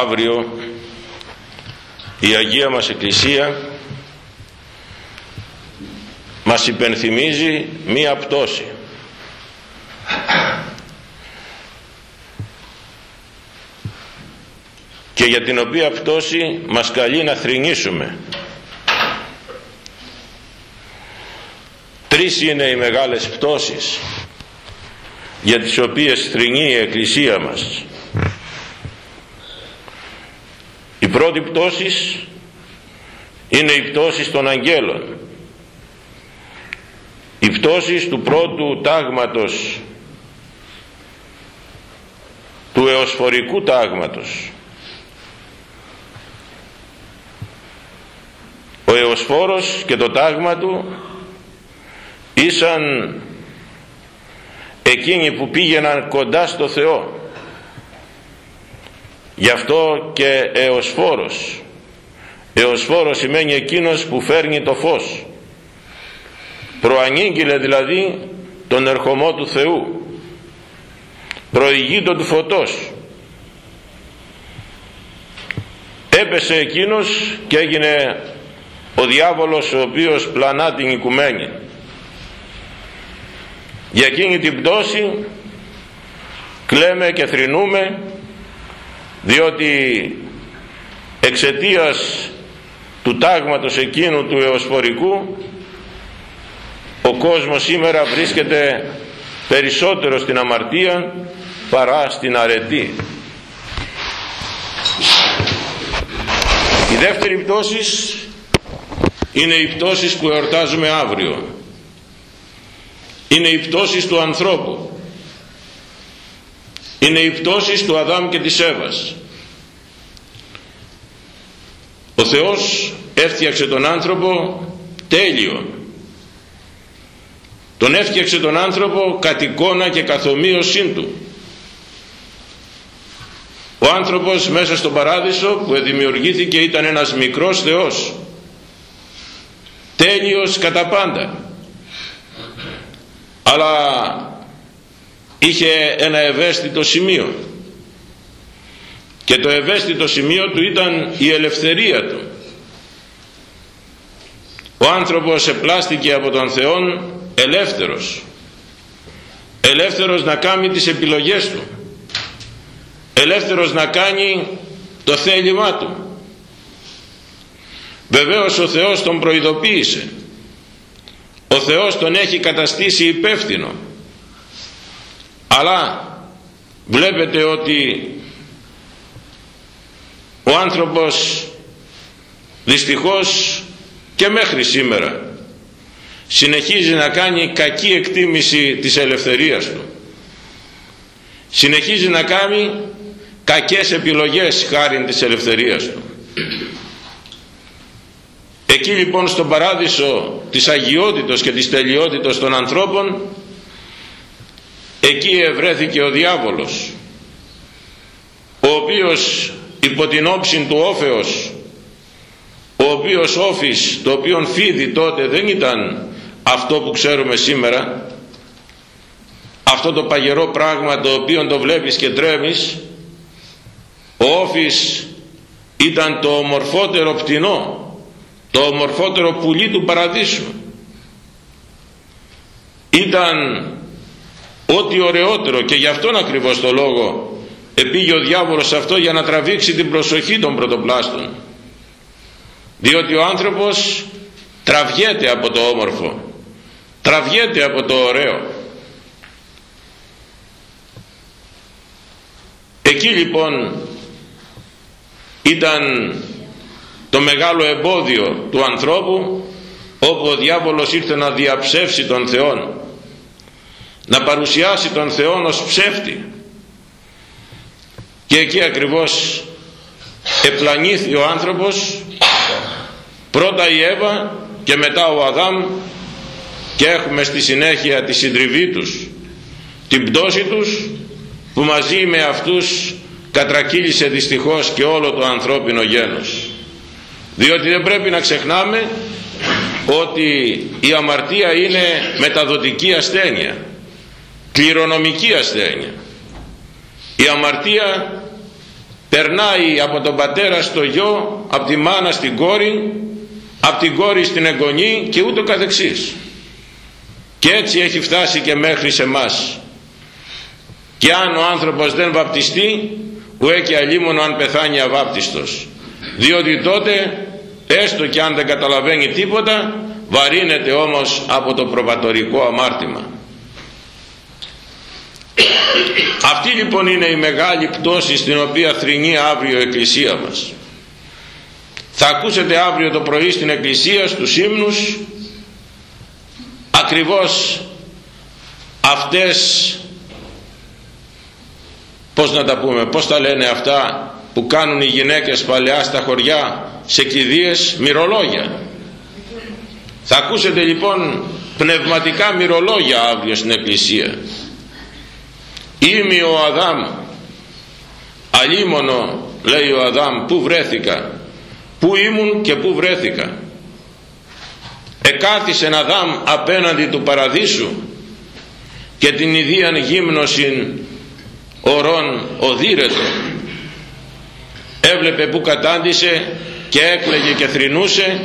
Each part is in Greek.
αύριο η Αγία μας Εκκλησία μας υπενθυμίζει μία πτώση. Και για την οποία πτώση μας καλεί να θρηνήσουμε. Τρεις είναι οι μεγάλες πτώσεις για τις οποίες θρηνεί η Εκκλησία μας η πρώτη πτώσης είναι η πτώση των αγγέλων. Η πτώση του πρώτου τάγματος του εωσφορικού τάγματος. Ο εωσφόρος και το τάγμα του ήσαν εκείνοι που πήγαιναν κοντά στο Θεό γι' αυτό και εωσφόρος. Εωσφόρος σημαίνει εκείνος που φέρνει το φως. Προανήγγειλε δηλαδή τον ερχομό του Θεού. Προηγείτο του φωτός. Έπεσε εκείνος και έγινε ο διάβολος ο οποίος πλανά την οικουμένη. Για εκείνη την πτώση κλαίμε και θρηνούμε διότι εξαιτίας του τάγματος εκείνου του εωσφορικού ο κόσμος σήμερα βρίσκεται περισσότερο στην αμαρτία παρά στην αρετή. Η δεύτερη πτώση είναι οι πτώσεις που εορτάζουμε αύριο. Είναι οι πτώσεις του ανθρώπου είναι οι πτώσεις του Αδάμ και της Εύας. Ο Θεός έφτιαξε τον άνθρωπο τέλειο τον έφτιαξε τον άνθρωπο κατ' εικόνα και καθομοίωσή του. Ο άνθρωπος μέσα στον παράδεισο που δημιουργήθηκε ήταν ένας μικρός Θεός. Τέλειος κατά πάντα. Αλλά είχε ένα ευαίσθητο σημείο. Και το ευαίσθητο σημείο του ήταν η ελευθερία του. Ο άνθρωπος επλάστηκε από τον Θεό ελεύθερος. Ελεύθερος να κάνει τις επιλογές του. Ελεύθερος να κάνει το θέλημά του. Βεβαίως ο Θεός τον προειδοποίησε. Ο Θεός τον έχει καταστήσει υπεύθυνο. Αλλά βλέπετε ότι ο άνθρωπος δυστυχώς και μέχρι σήμερα συνεχίζει να κάνει κακή εκτίμηση της ελευθερίας του. Συνεχίζει να κάνει κακές επιλογές χάρη της ελευθερίας του. Εκεί λοιπόν στον παράδεισο της αγιότητος και της τελειότητος των ανθρώπων εκεί ευρέθηκε ο διάβολος ο οποίος υπό την όψη του όφεως ο οποίος όφης το οποίο φίδι τότε δεν ήταν αυτό που ξέρουμε σήμερα αυτό το παγερό πράγμα το οποίο το βλέπεις και τρέμεις ο όφης ήταν το ομορφότερο πτηνό το ομορφότερο πουλί του παραδείσου. Ήταν ό,τι ωραιότερο και γι' αυτόν ακριβώς το λόγο επήγε ο διάβολος αυτό για να τραβήξει την προσοχή των πρωτοπλάστων. Διότι ο άνθρωπος τραβιέται από το όμορφο τραβιέται από το ωραίο. Εκεί λοιπόν ήταν το μεγάλο εμπόδιο του ανθρώπου όπου ο διάβολος ήρθε να διαψεύσει τον Θεό να παρουσιάσει τον Θεό ως ψεύτη. Και εκεί ακριβώς επλανήθη ο άνθρωπος πρώτα η Εύα και μετά ο Αδάμ και έχουμε στη συνέχεια τη συντριβή τους την πτώση τους που μαζί με αυτούς κατρακύλησε δυστυχώς και όλο το ανθρώπινο γένος. Διότι δεν πρέπει να ξεχνάμε ότι η αμαρτία είναι μεταδοτική ασθένεια κληρονομική ασθένεια. Η αμαρτία περνάει από τον πατέρα στο γιο από τη μάνα στην κόρη από την κόρη στην εγγονή και ούτω καθεξής. Και έτσι έχει φτάσει και μέχρι σε μας. Και αν ο άνθρωπος δεν βαπτιστεί ουέ και αλίμονο αν πεθάνει αβάπτιστος. Διότι τότε έστω και αν δεν καταλαβαίνει τίποτα βαρύνεται όμως από το προβατορικό αμάρτημα αυτή λοιπόν είναι η μεγάλη πτώση στην οποία θρηνεί αύριο η Εκκλησία μας. Θα ακούσετε αύριο το πρωί στην Εκκλησία στους ύμνους ακριβώς αυτές πως να τα πούμε πως τα λένε αυτά που κάνουν οι γυναίκες παλαιά στα χωριά σε κηδείες μυρολόγια. Θα ακούσετε λοιπόν πνευματικά μυρολόγια αύριο στην εκκλησία είμαι ο Αδάμ. Αλίμονο λέει ο Αδάμ που βρέθηκα. Που ήμουν και που βρέθηκα. Εκάθισε Αδάμ απέναντι του παραδείσου και την ιδίαν γύμνωσιν ορών οδύρετο έβλεπε που κατάντησε και έκλαιγε και θρυνούσε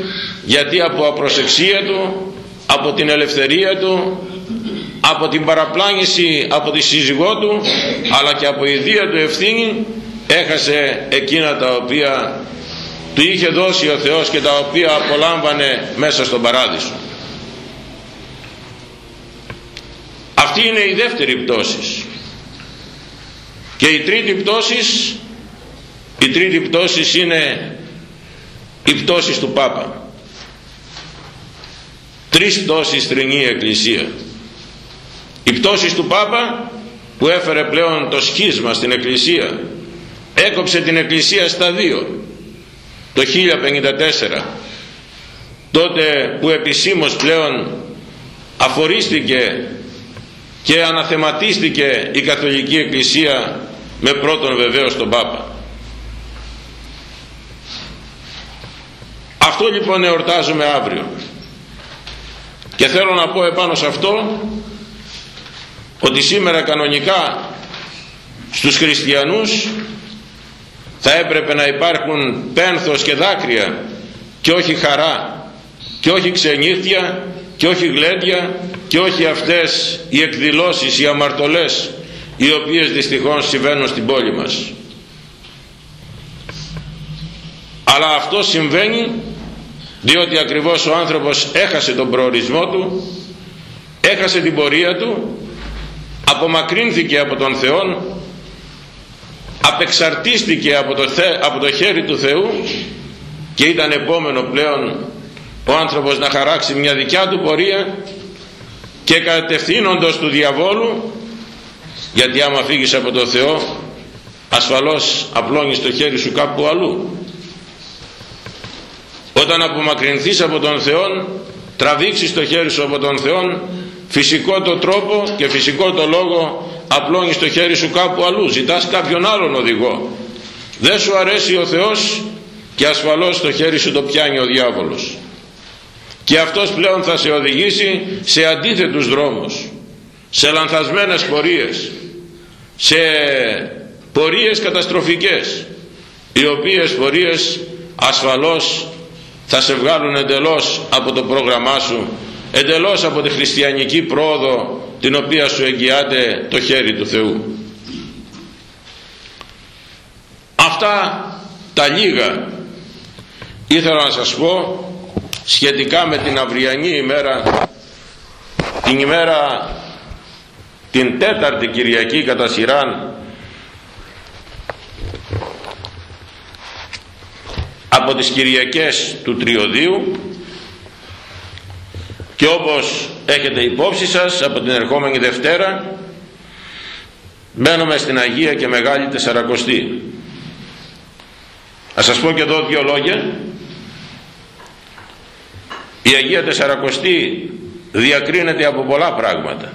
γιατί από απροσεξία του από την ελευθερία του από την παραπλάνηση από τη σύζυγό του αλλά και από ιδία του ευθύνη έχασε εκείνα τα οποία του είχε δώσει ο Θεός και τα οποία απολάμβανε μέσα στον παράδεισο. Αυτή είναι η δεύτερη πτώση. Και η τρίτη πτώση η τρίτη πτώση είναι η πτώση του Πάπα. Τρεις πτώσεις τρινή η Εκκλησία η πτώση του Πάπα που έφερε πλέον το σχίσμα στην Εκκλησία έκοψε την Εκκλησία στα δύο το 1054 τότε που επισήμως πλέον αφορίστηκε και αναθεματίστηκε η Καθολική Εκκλησία με πρώτον βεβαίως τον Πάπα. Αυτό λοιπόν εορτάζουμε αύριο. Και θέλω να πω επάνω σε αυτό ότι σήμερα κανονικά στους χριστιανούς θα έπρεπε να υπάρχουν πένθος και δάκρυα και όχι χαρά και όχι ξενύχτια και όχι γλέντια και όχι αυτές οι εκδηλώσεις, οι αμαρτωλές οι οποίες δυστυχώς συμβαίνουν στην πόλη μας. Αλλά αυτό συμβαίνει διότι ακριβώς ο άνθρωπος έχασε τον προορισμό του έχασε την πορεία του απομακρύνθηκε από τον Θεό απεξαρτίστηκε από το, από το χέρι του Θεού και ήταν επόμενο πλέον ο άνθρωπος να χαράξει μια δικιά του πορεία και κατευθύνοντος του διαβόλου γιατί άμα φύγεις από το Θεό ασφαλώς απλώνεις το χέρι σου κάπου αλλού. Όταν απομακρυνθείς από τον Θεό τραβήξεις το χέρι σου από τον Θεό φυσικό το τρόπο και φυσικό το λόγο απλώνεις το χέρι σου κάπου αλλού. Ζητάς κάποιον άλλον οδηγό. Δεν σου αρέσει ο Θεός και ασφαλώς το χέρι σου το πιάνει ο διάβολος. Και αυτός πλέον θα σε οδηγήσει σε αντίθετους δρόμους σε λανθασμένες πορείες σε πορείες καταστροφικές οι οποίες πορείες ασφαλώς θα σε βγάλουν εντελώς από το πρόγραμμά σου εντελώς από τη χριστιανική πρόοδο την οποία σου εγγυάται το χέρι του Θεού. Αυτά τα λίγα ήθελα να σας πω σχετικά με την αυριανή ημέρα την ημέρα την τέταρτη Κυριακή κατά σειράν. Από τις Κυριακές του Τριωδίου και όπως έχετε υπόψη σας από την ερχόμενη Δευτέρα μπαίνουμε στην Αγία και Μεγάλη Τεσσαρακοστή. Ας σας πω και εδώ δύο λόγια. Η Αγία Τεσσαρακοστή διακρίνεται από πολλά πράγματα.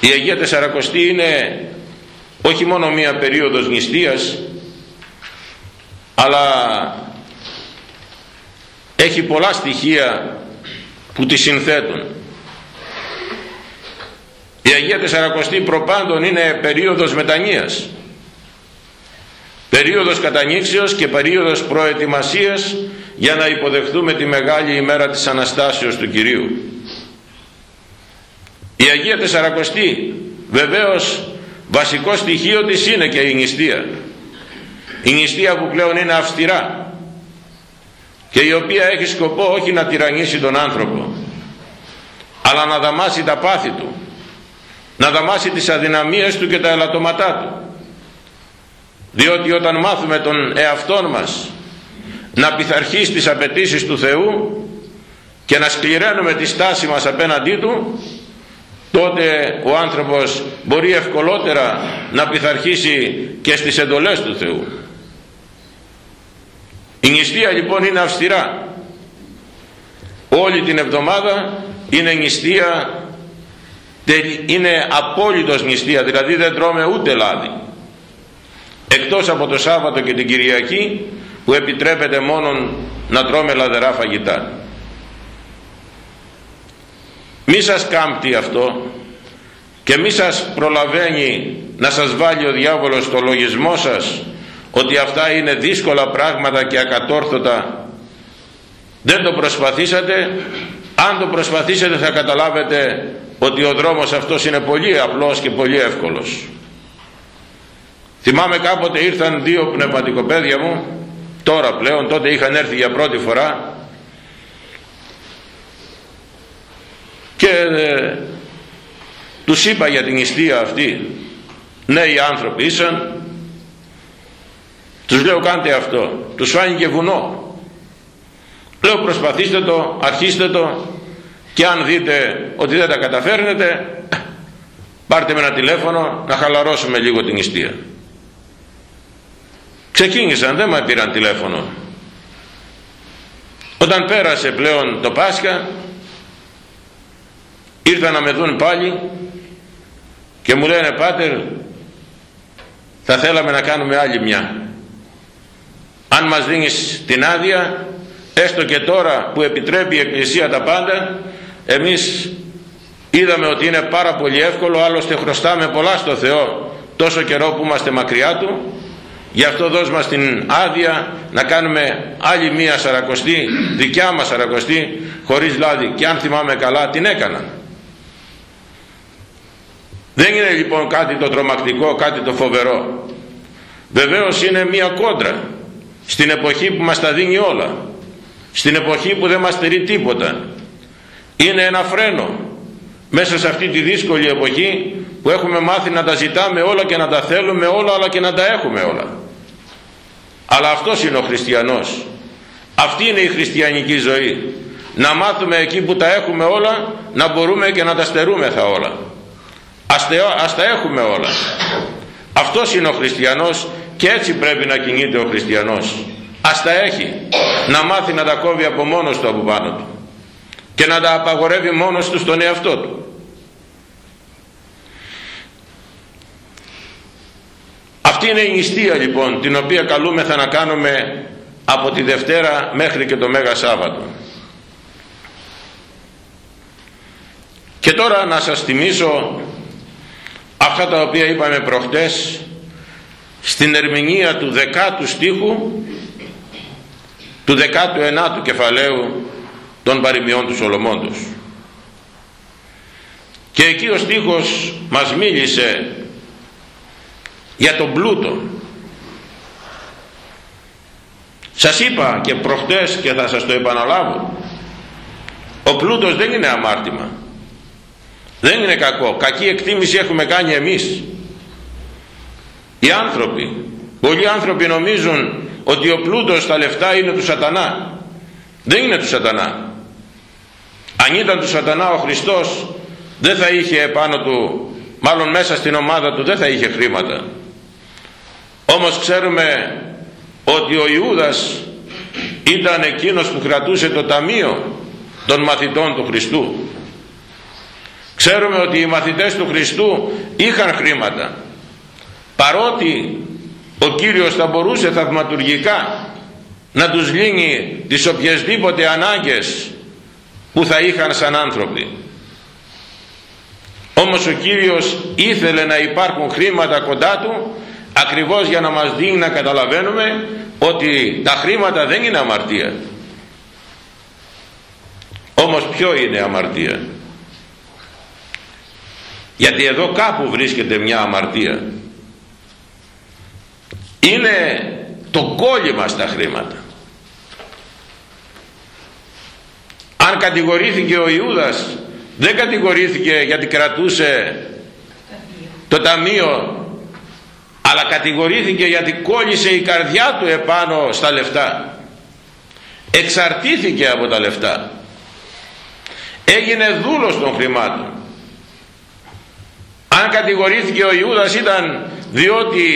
Η Αγία Τεσσαρακοστή είναι όχι μόνο μία περίοδος νηστείας αλλά έχει πολλά στοιχεία που τη συνθέτουν η Αγία Τεσσαρακοστή προπάντων είναι περίοδος μετανοίας περίοδος κατανήξεως και περίοδος προετοιμασίας για να υποδεχθούμε τη μεγάλη ημέρα της Αναστάσεως του Κυρίου. Η Αγία Τεσσαρακοστή βεβαίως βασικό στοιχείο της είναι και η νηστεία. Η νηστεία που πλέον είναι αυστηρά και η οποία έχει σκοπό όχι να τυραννήσει τον άνθρωπο αλλά να δαμάσει τα πάθη του να δαμάσει τις αδυναμίες του και τα ελαττωματά του. Διότι όταν μάθουμε τον εαυτόν μας να πειθαρχείς στις απαιτήσεις του Θεού και να σκληραίνουμε τη στάση μας απέναντί του τότε ο άνθρωπος μπορεί ευκολότερα να πειθαρχήσει και στις εντολές του Θεού η νηστεία λοιπόν είναι αυστηρά. Όλη την εβδομάδα είναι νηστεία είναι απόλυτος νηστεία δηλαδή δεν τρώμε ούτε λάδι. Εκτός από το Σάββατο και την Κυριακή που επιτρέπεται μόνο να τρώμε λαδερά φαγητά. Μη σας κάμπτει αυτό και μη σας προλαβαίνει να σας βάλει ο διάβολος στο λογισμό σας ότι αυτά είναι δύσκολα πράγματα και ακατόρθωτα. Δεν το προσπαθήσατε. Αν το προσπαθήσετε θα καταλάβετε ότι ο δρόμος αυτός είναι πολύ απλός και πολύ εύκολος. Θυμάμαι κάποτε ήρθαν δύο πνευματικοπαίδια μου τώρα πλέον τότε είχαν έρθει για πρώτη φορά. Και ε, τους είπα για την ιστία αυτή. Νέοι άνθρωποι ήσαν τους λέω κάντε αυτό τους φάνηκε βουνό. Λέω προσπαθήστε το αρχίστε το και αν δείτε ότι δεν τα καταφέρνετε πάρτε με ένα τηλέφωνο να χαλαρώσουμε λίγο την ιστία ξεκίνησαν δεν με πήραν τηλέφωνο. Όταν πέρασε πλέον το Πάσχα ήρθαν να με δουν πάλι και μου λένε πάτερ θα θέλαμε να κάνουμε άλλη μια αν μας δίνεις την άδεια έστω και τώρα που επιτρέπει η Εκκλησία τα πάντα εμείς είδαμε ότι είναι πάρα πολύ εύκολο άλλωστε χρωστάμε πολλά στο Θεό τόσο καιρό που είμαστε μακριά Του. Γι' αυτό δώσ' μας την άδεια να κάνουμε άλλη μία σαρακοστή δικιά μας σαρακοστή χωρίς λάδι. Και αν θυμάμαι καλά την έκαναν. Δεν είναι λοιπόν κάτι το τρομακτικό κάτι το φοβερό. Βεβαίως είναι μία κόντρα στην εποχή που μας τα δίνει όλα. Στην εποχή που δεν μας στερεί τίποτα. Είναι ένα φρένο. Μέσα σε αυτή τη δύσκολη εποχή που έχουμε μάθει να τα ζητάμε όλα και να τα θέλουμε όλα αλλά και να τα έχουμε όλα. Αλλά αυτός είναι ο χριστιανός. Αυτή είναι η χριστιανική ζωή. Να μάθουμε εκεί που τα έχουμε όλα να μπορούμε και να τα στερούμεθα όλα. Ας τα έχουμε όλα. Αυτός είναι ο χριστιανός και έτσι πρέπει να κινείται ο χριστιανός. Ας τα έχει. Να μάθει να τα κόβει από μόνος του από πάνω του. Και να τα απαγορεύει μόνος του στον εαυτό του. Αυτή είναι η νηστεία λοιπόν την οποία καλούμεθα να κάνουμε από τη Δευτέρα μέχρι και το Μέγα Σάββατο. Και τώρα να σας θυμίσω αυτά τα οποία είπαμε προχτές στην ερμηνεία του δεκάτου στίχου του δεκάτου ενάτου κεφαλαίου των παροιμιών του Σολομόντος. Και εκεί ο στίχος μας μίλησε για τον πλούτο. Σας είπα και προχτές και θα σας το επαναλάβω ο πλούτος δεν είναι αμάρτημα. Δεν είναι κακό. Κακή εκτίμηση έχουμε κάνει εμείς οι άνθρωποι πολλοί άνθρωποι νομίζουν ότι ο πλούτος στα λεφτά είναι του σατανά. Δεν είναι του σατανά. Αν ήταν του σατανά ο Χριστός δεν θα είχε επάνω του μάλλον μέσα στην ομάδα του δεν θα είχε χρήματα. Όμως ξέρουμε ότι ο Ιούδας ήταν εκείνος που κρατούσε το ταμείο των μαθητών του Χριστού. Ξέρουμε ότι οι μαθητές του Χριστού είχαν χρήματα παρότι ο Κύριος θα μπορούσε θαυματουργικά να τους λύνει τις οποιασδήποτε ανάγκες που θα είχαν σαν άνθρωποι. Όμως ο Κύριος ήθελε να υπάρχουν χρήματα κοντά του ακριβώς για να μας δίνει να καταλαβαίνουμε ότι τα χρήματα δεν είναι αμαρτία. Όμως ποιο είναι αμαρτία; Γιατί εδώ κάπου βρίσκεται μια αμαρτία είναι το κόλλημα στα χρήματα. Αν κατηγορήθηκε ο Ιούδας δεν κατηγορήθηκε γιατί κρατούσε το ταμείο αλλά κατηγορήθηκε γιατί κόλλησε η καρδιά του επάνω στα λεφτά. Εξαρτήθηκε από τα λεφτά. Έγινε δούλος των χρημάτων. Αν κατηγορήθηκε ο Ιούδας ήταν διότι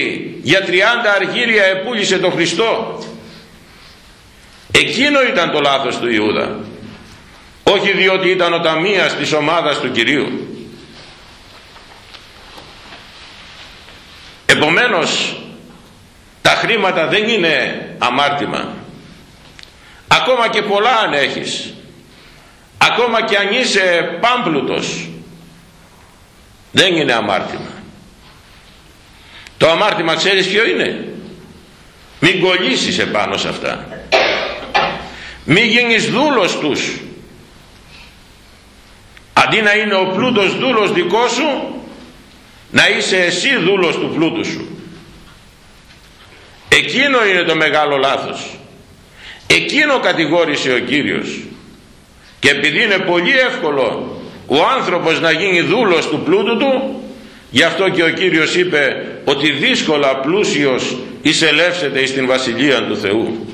για 30 αργύρια επούλησε τον Χριστό. Εκείνο ήταν το λάθος του Ιούδα. Όχι διότι ήταν ο ταμείας της ομάδας του Κυρίου. Επομένως τα χρήματα δεν είναι αμάρτημα. Ακόμα και πολλά αν έχεις. Ακόμα και αν είσαι πάμπλουτος δεν είναι αμάρτημα το αμάρτημα ξέρεις ποιο είναι; Μην κολλήσεις επάνω σε αυτά. Μην γίνεις δούλος τους. Αντί να είναι ο πλούτος δούλος δικός σου να είσαι εσύ δούλος του πλούτου σου. Εκείνο είναι το μεγάλο λάθος. Εκείνο κατηγόρησε ο Κύριος. Και επειδή είναι πολύ εύκολο ο άνθρωπος να γίνει δούλος του πλούτου του γι' αυτό και ο Κύριος είπε ότι δύσκολα πλούσιος εισελεύσεται στην Βασιλεία του Θεού.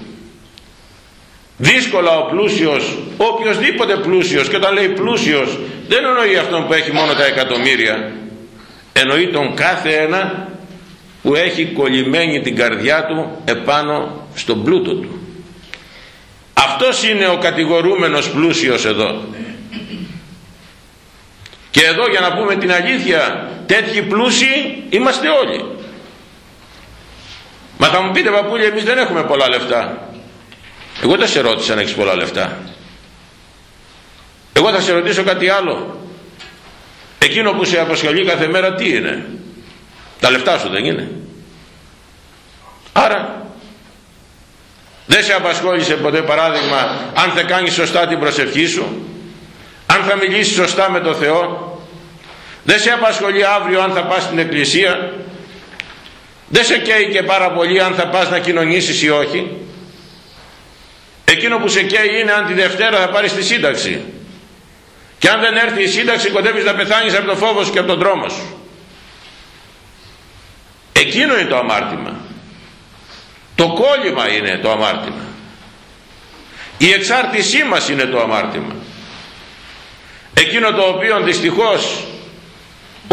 Δύσκολα ο πλούσιος οποιοδήποτε πλούσιος και όταν λέει πλούσιος δεν εννοεί αυτόν που έχει μόνο τα εκατομμύρια. Εννοεί τον κάθε ένα που έχει κολλημένη την καρδιά του επάνω στον πλούτο του. Αυτός είναι ο κατηγορούμενος πλούσιος εδώ. Και εδώ για να πούμε την αλήθεια τέτοιοι πλούσιοι είμαστε όλοι. Μα θα μου πείτε παππούλια εμείς δεν έχουμε πολλά λεφτά. Εγώ δεν σε ρώτησα αν έχεις πολλά λεφτά. Εγώ θα σε ρωτήσω κάτι άλλο. Εκείνο που σε απασχολεί κάθε μέρα τι είναι; Τα λεφτά σου δεν είναι. Άρα δεν σε απασχόλησε ποτέ παράδειγμα αν θα κάνεις σωστά την προσευχή σου αν θα μιλήσεις σωστά με το Θεό δεν σε απασχολεί αύριο αν θα πας στην εκκλησία. Δεν σε καίει και πάρα πολύ αν θα πας να κοινωνήσεις ή όχι. Εκείνο που σε καίει είναι αν τη Δευτέρα θα πάρεις τη σύνταξη. Και αν δεν έρθει η σύνταξη κοντεύεις να πεθάνεις από το φόβος σου και από τον δρόμο σου. Εκείνο είναι το αμάρτημα. Το κόλλημα είναι το αμάρτημα. Η εξάρτησή μας είναι το αμάρτημα. Εκείνο το οποίο δυστυχώς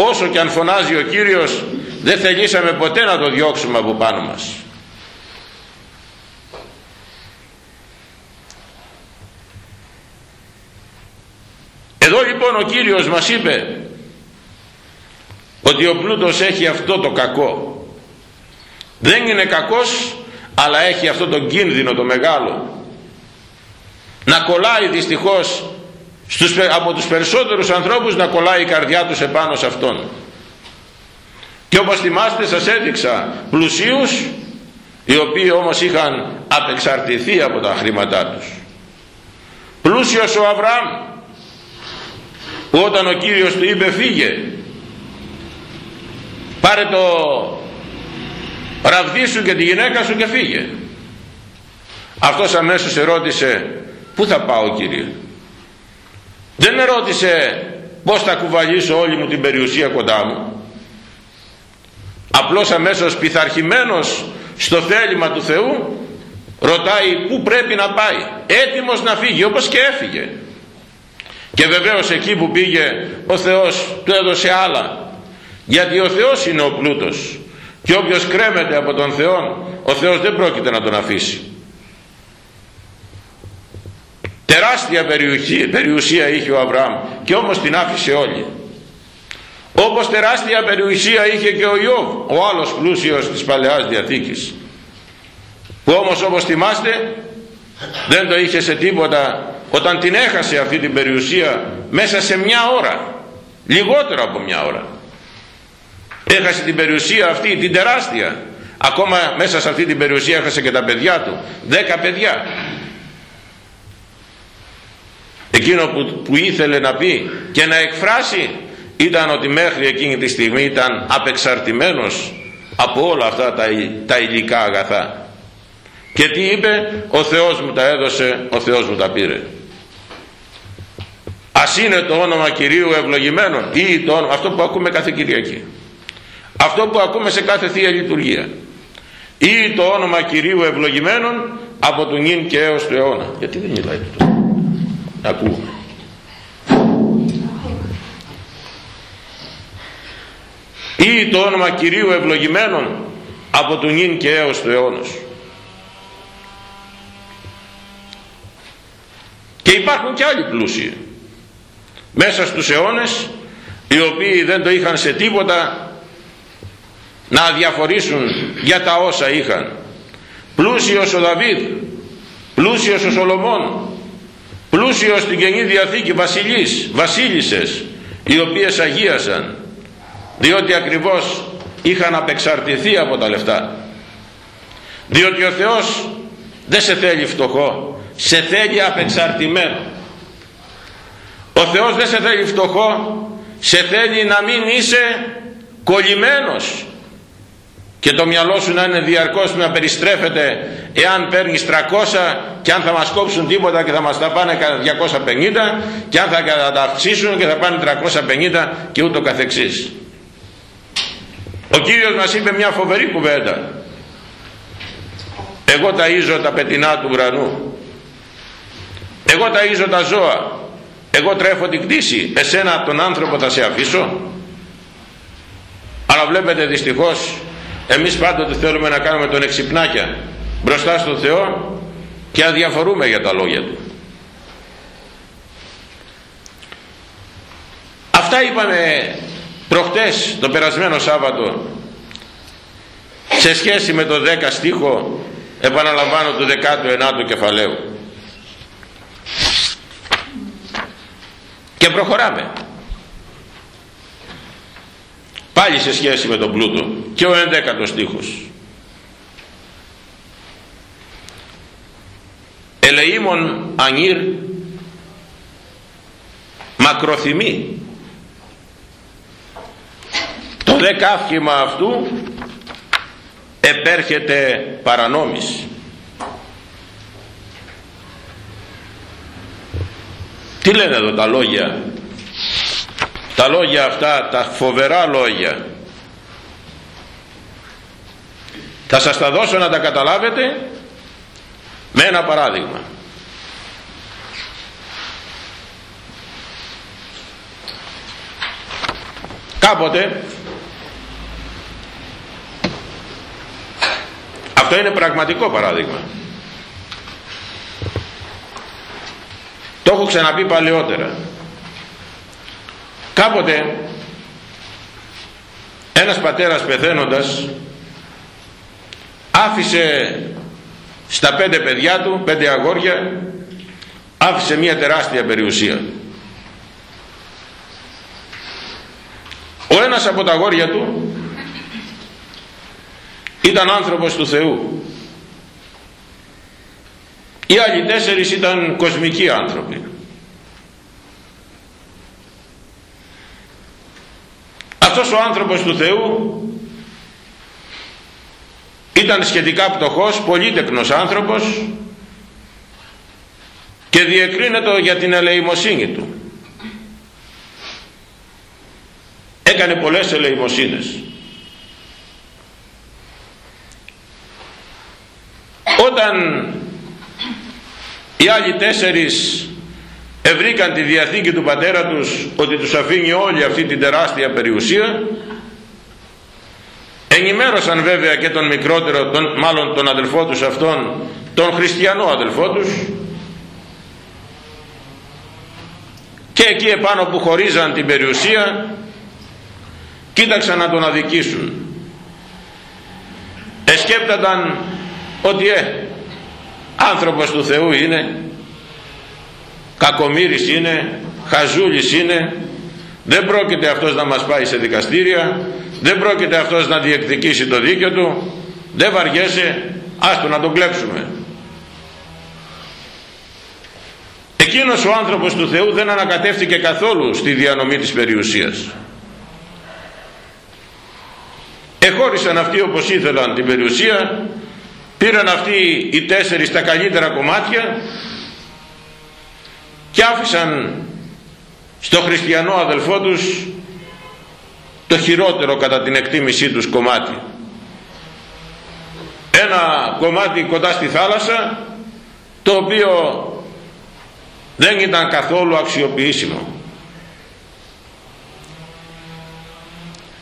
όσο και αν φωνάζει ο Κύριος δεν θελήσαμε ποτέ να το διώξουμε από πάνω μας. Εδώ λοιπόν ο Κύριος μας είπε ότι ο πλούτος έχει αυτό το κακό. Δεν είναι κακός αλλά έχει αυτό το κίνδυνο το μεγάλο. Να κολλάει δυστυχώς στους, από τους περισσότερους ανθρώπους να κολλάει η καρδιά τους επάνω σε αυτόν. Και όπως θυμάστε σας έδειξα πλουσίους οι οποίοι όμως είχαν απεξαρτηθεί από τα χρήματά τους. Πλούσιος ο Αβραάμ που όταν ο Κύριος του είπε φύγε πάρε το ραβδί σου και τη γυναίκα σου και φύγε αυτός αμέσως ερώτησε πού θα πάω Κύριε; Δεν ερώτησε πως θα κουβαλήσω όλη μου την περιουσία κοντά μου. Απλώς αμέσως πειθαρχημένος στο θέλημα του Θεού ρωτάει πού πρέπει να πάει. Έτοιμος να φύγει όπως και έφυγε. Και βεβαίως εκεί που πήγε ο Θεός του έδωσε άλλα. Γιατί ο Θεός είναι ο πλούτος. Και όποιος κρέμεται από τον Θεό ο Θεός δεν πρόκειται να τον αφήσει τεράστια περιουσία, περιουσία είχε ο Αβραάμ και όμως την άφησε όλη. Όπως τεράστια περιουσία είχε και ο Ιώβ ο άλλος πλούσιος της Παλαιάς Διαθήκης. Που όμως όπως θυμάστε δεν το είχε σε τίποτα όταν την έχασε αυτή την περιουσία μέσα σε μια ώρα λιγότερο από μια ώρα. Έχασε την περιουσία αυτή την τεράστια. Ακόμα μέσα σε αυτή την περιουσία έχασε και τα παιδιά του. Δέκα παιδιά εκείνο που, που ήθελε να πει και να εκφράσει ήταν ότι μέχρι εκείνη τη στιγμή ήταν απεξαρτημένος από όλα αυτά τα, τα υλικά αγαθά. Και τι είπε; Ο Θεός μου τα έδωσε ο Θεός μου τα πήρε ας είναι το όνομα Κυρίου ευλογημένων. Ή το όνομα, αυτό που ακούμε κάθε Κυριακή. Αυτό που ακούμε σε κάθε Θεία Λειτουργία. Ή το όνομα Κυρίου ευλογημένων από του νυν και έως του αιώνα. Γιατί δεν μιλάει αυτό ακούω ή το όνομα Κυρίου ευλογημένων από του νυν και έως του αιώνος. Και υπάρχουν και άλλοι πλούσιοι μέσα στους αιώνες οι οποίοι δεν το είχαν σε τίποτα να αδιαφορήσουν για τα όσα είχαν. Πλούσιος ο Δαβίδ πλούσιος ο Σολομών πλούσιος στην Καινή Διαθήκη βασιλείς, βασίλισσες οι οποίες αγίασαν διότι ακριβώς είχαν απεξαρτηθεί από τα λεφτά. Διότι ο Θεός δεν σε θέλει φτωχό σε θέλει απεξαρτημένο. Ο Θεός δεν σε θέλει φτωχό σε θέλει να μην είσαι κολλημένος και το μυαλό σου να είναι διαρκώς να περιστρέφεται εάν παίρνεις 300 και αν θα μας κόψουν τίποτα και θα μας τα πάνε κατά 250 και αν θα τα αυξήσουν και θα πάνε 350 και ούτω καθεξής. Ο Κύριος μας είπε μια φοβερή κουβέντα. Εγώ ταΐζω τα πετεινά του ουρανού. Εγώ ταΐζω τα ζώα. Εγώ τρέφω την κτήση. Εσένα τον άνθρωπο θα σε αφήσω. Αλλά βλέπετε δυστυχώς εμείς πάντοτε θέλουμε να κάνουμε τον εξυπνάκια μπροστά στον Θεό και αδιαφορούμε για τα λόγια Του. Αυτά είπαμε προχτές το περασμένο Σάββατο σε σχέση με το 10 στίχο επαναλαμβάνω του 19ου κεφαλαίου. Και προχωράμε πάλι σε σχέση με τον πλούτο. Και ο 11ο στίχος. Ελεήμων ανήρ μακροθυμή το δε καύχημα αυτού επέρχεται παρανόμηση τι λένε εδώ τα λόγια; Τα λόγια αυτά τα φοβερά λόγια. Θα σας τα δώσω να τα καταλάβετε με ένα παράδειγμα. Κάποτε αυτό είναι πραγματικό παράδειγμα. Το έχω ξαναπεί παλαιότερα κάποτε ένας πατέρας πεθαίνοντας άφησε στα πέντε παιδιά του, πέντε αγόρια άφησε μια τεράστια περιουσία. Ο ένας από τα αγόρια του ήταν άνθρωπος του Θεού. Οι άλλοι τέσσερις ήταν κοσμικοί άνθρωποι αυτός ο άνθρωπος του Θεού ήταν σχετικά πτωχός, πολύτεκνος άνθρωπος και διεκρίνεται για την ελεημοσύνη του. Έκανε πολλές ελεημοσύνες. Όταν οι άλλοι τέσσερις ευρήκαν τη διαθήκη του πατέρα τους ότι τους αφήνει όλη αυτή την τεράστια περιουσία. Ενημέρωσαν βέβαια και τον μικρότερο τον, μάλλον τον αδελφό τους αυτόν τον χριστιανό αδελφό τους. Και εκεί επάνω που χωρίζαν την περιουσία κοίταξαν να τον αδικήσουν. Εσκέπτονταν ότι ε άνθρωπος του Θεού είναι κακομύρης είναι χαζούλης είναι. Δεν πρόκειται αυτός να μας πάει σε δικαστήρια δεν πρόκειται αυτός να διεκδικήσει το δίκαιο του. Δεν βαριέσαι άστο να τον κλέψουμε. Εκείνος ο άνθρωπος του Θεού δεν ανακατεύτηκε καθόλου στη διανομή της περιουσίας. Εχώρισαν αυτοί όπως ήθελαν την περιουσία πήραν αυτοί οι τέσσερις τα καλύτερα κομμάτια και άφησαν στο χριστιανό αδελφό τους το χειρότερο κατά την εκτίμησή τους κομμάτι. Ένα κομμάτι κοντά στη θάλασσα το οποίο δεν ήταν καθόλου αξιοποιήσιμο.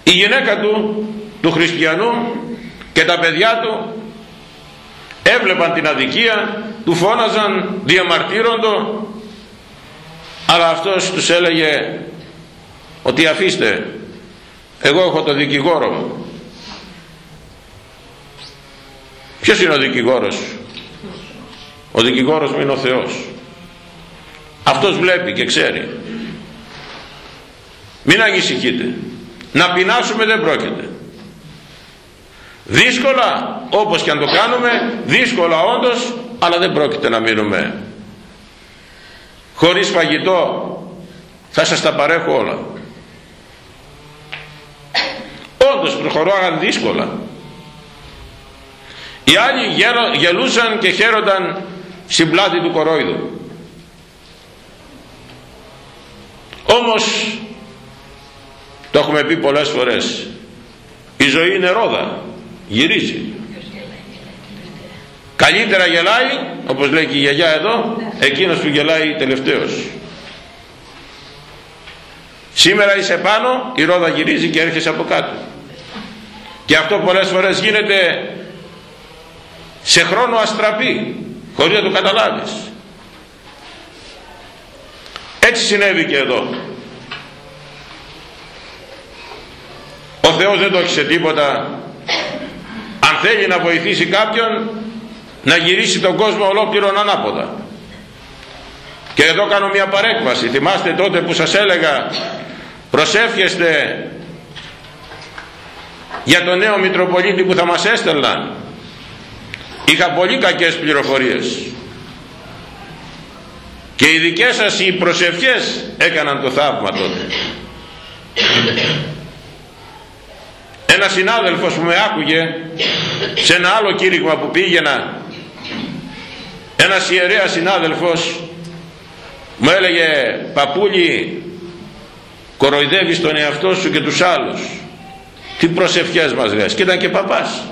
Η γυναίκα του του χριστιανού και τα παιδιά του έβλεπαν την αδικία του φώναζαν διαμαρτύροντο αλλά αυτός τους έλεγε ότι αφήστε εγώ έχω το δικηγόρο μου. Ποιος είναι ο δικηγόρος; Ο δικηγόρος μου είναι ο Θεός. Αυτός βλέπει και ξέρει. Μην ανησυχείτε. Να πεινάσουμε δεν πρόκειται. Δύσκολα όπως και αν το κάνουμε δύσκολα όντως αλλά δεν πρόκειται να μείνουμε χωρίς φαγητό θα σας τα παρέχω όλα. Όντως προχωράγαν δύσκολα. Οι άλλοι γελούσαν και χαίρονταν στην πλάτη του κορόιδου. Όμως το έχουμε πει πολλές φορές η ζωή είναι ρόδα γυρίζει καλύτερα γελάει όπως λέει και η γιαγιά εδώ εκείνος που γελάει τελευταίος. Σήμερα είσαι πάνω η ρόδα γυρίζει και έρχεσαι από κάτω. Και αυτό πολλές φορές γίνεται σε χρόνο αστραπή χωρίς να το καταλάβεις. Έτσι συνέβη και εδώ. Ο Θεός δεν το έχει σε τίποτα. Αν θέλει να βοηθήσει κάποιον να γυρίσει τον κόσμο ολόκληρον ανάποδα. Και εδώ κάνω μια παρέκβαση. Θυμάστε τότε που σας έλεγα προσεύχεστε για τον νέο Μητροπολίτη που θα μας έστελναν. Είχα πολύ κακές πληροφορίες. Και οι δικές σας οι προσευχές έκαναν το θαύμα τότε. Ένα συνάδελφος που με άκουγε σε ένα άλλο κήρυγμα που πήγαινα ένας ιερέας συνάδελφος μου έλεγε παππούλι κοροϊδεύεις τον εαυτό σου και τους άλλους. Τι προσευχές μας λες. Και ήταν και παπάς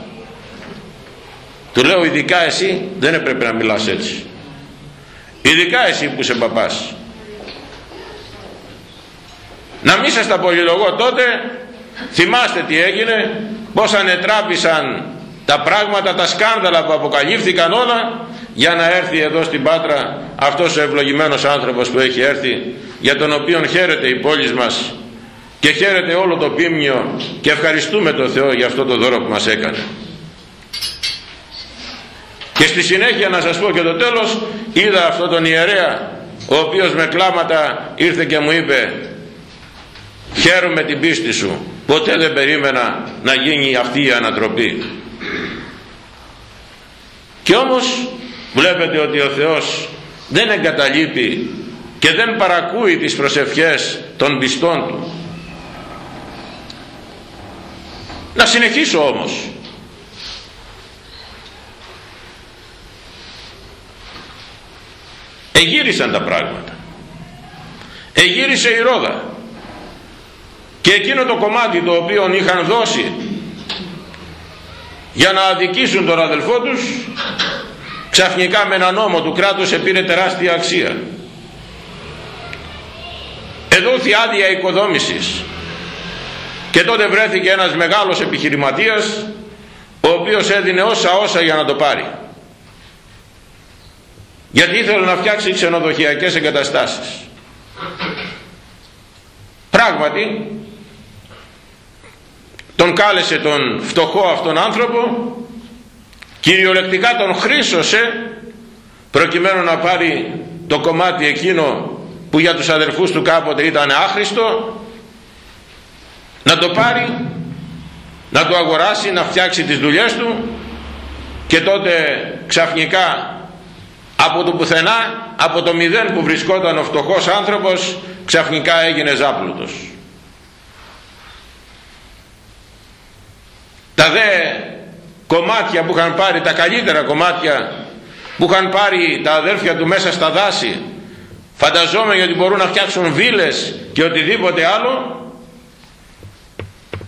του λέω ειδικά εσύ δεν έπρεπε να μιλάς έτσι. Ειδικά εσύ που είσαι παπάς να μην σας τα πολυλογώ τότε. Θυμάστε τι έγινε. Πως ανετράπησαν τα πράγματα τα σκάνδαλα που αποκαλύφθηκαν όλα για να έρθει εδώ στην Πάτρα αυτός ο ευλογημένος άνθρωπος που έχει έρθει για τον οποίον χαίρεται η πόλης μας και χαίρεται όλο το πίμνιο και ευχαριστούμε τον Θεό για αυτό το δώρο που μας έκανε. Και στη συνέχεια να σας πω και το τέλος είδα αυτόν τον ιερέα ο οποίος με κλάματα ήρθε και μου είπε χαίρομαι την πίστη σου ποτέ δεν περίμενα να γίνει αυτή η ανατροπή και όμως βλέπετε ότι ο Θεός δεν εγκαταλείπει και δεν παρακούει τις προσευχές των πιστών του. Να συνεχίσω όμως. Εγύρισαν τα πράγματα. Εγύρισε η ρόδα. Και εκείνο το κομμάτι το οποίο είχαν δώσει για να αδικήσουν τον αδελφό τους ξαφνικά με ένα νόμο του κράτους επήρε τεράστια αξία. Εδόθη άδεια οικοδόμησης. Και τότε βρέθηκε ένας μεγάλος επιχειρηματίας ο οποίος έδινε όσα όσα για να το πάρει. Γιατί ήθελε να φτιάξει ξενοδοχειακές εγκαταστάσεις. Πράγματι τον κάλεσε τον φτωχό αυτόν άνθρωπο κυριολεκτικά τον χρήσωσε προκειμένου να πάρει το κομμάτι εκείνο που για τους αδερφούς του κάποτε ήταν άχρηστο να το πάρει να του αγοράσει, να φτιάξει τις δουλειές του και τότε ξαφνικά από το πουθενά, από το μηδέν που βρισκόταν ο φτωχός άνθρωπος ξαφνικά έγινε ζάπλουτος. Τα δε κομμάτια που είχαν πάρει, τα καλύτερα κομμάτια που είχαν πάρει τα αδέρφια του μέσα στα δάση. Φανταζόμενοι ότι μπορούν να φτιάξουν βίλες και οτιδήποτε άλλο